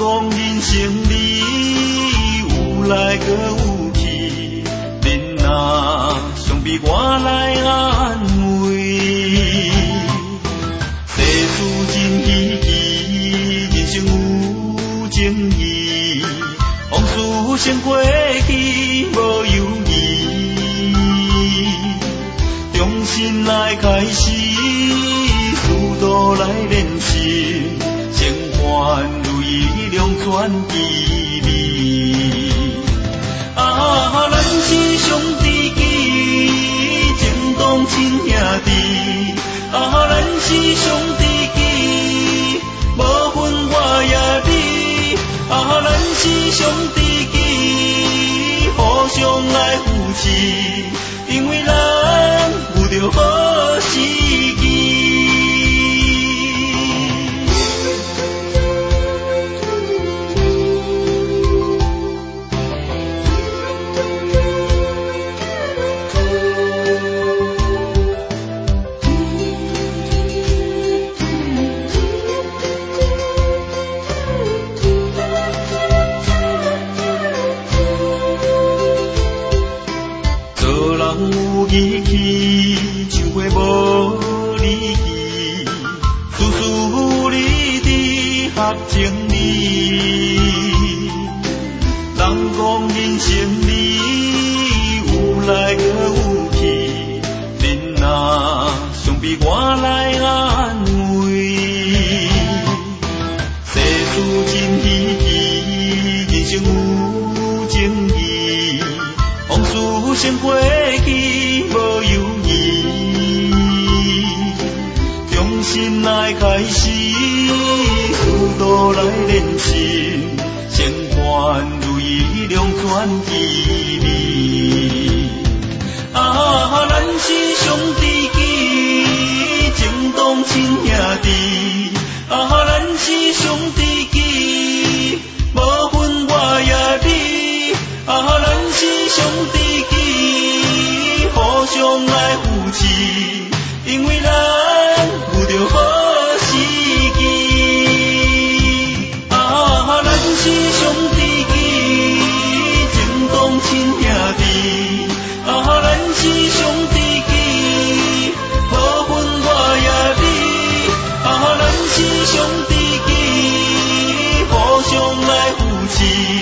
讲人生里有来过有去，恁若想比，我来安慰。世事真稀奇，人生有情义，往事成过去，无有意。重新来开始，思路来练习，生活。全其美。啊，咱是上知己，情同亲兄弟。啊，咱是上知己，无分我也你。啊，咱是上知己，互相来扶持，因为咱有着好时人有义气，像花无理气，事事理智合情理。人讲人生里有来个有去，恁若想比我来安慰。世事真稀奇，人生有情义，往事先过去多来练习，千欢如意两全其美。啊，咱是上知己，情同亲兄弟。啊，咱是上知己，无分我也你。啊，咱是上知己，互相来扶持，因为咱是兄弟机，情同亲兄弟。啊，咱是兄弟机，不分我也你。啊，咱是兄弟机，互相来扶持。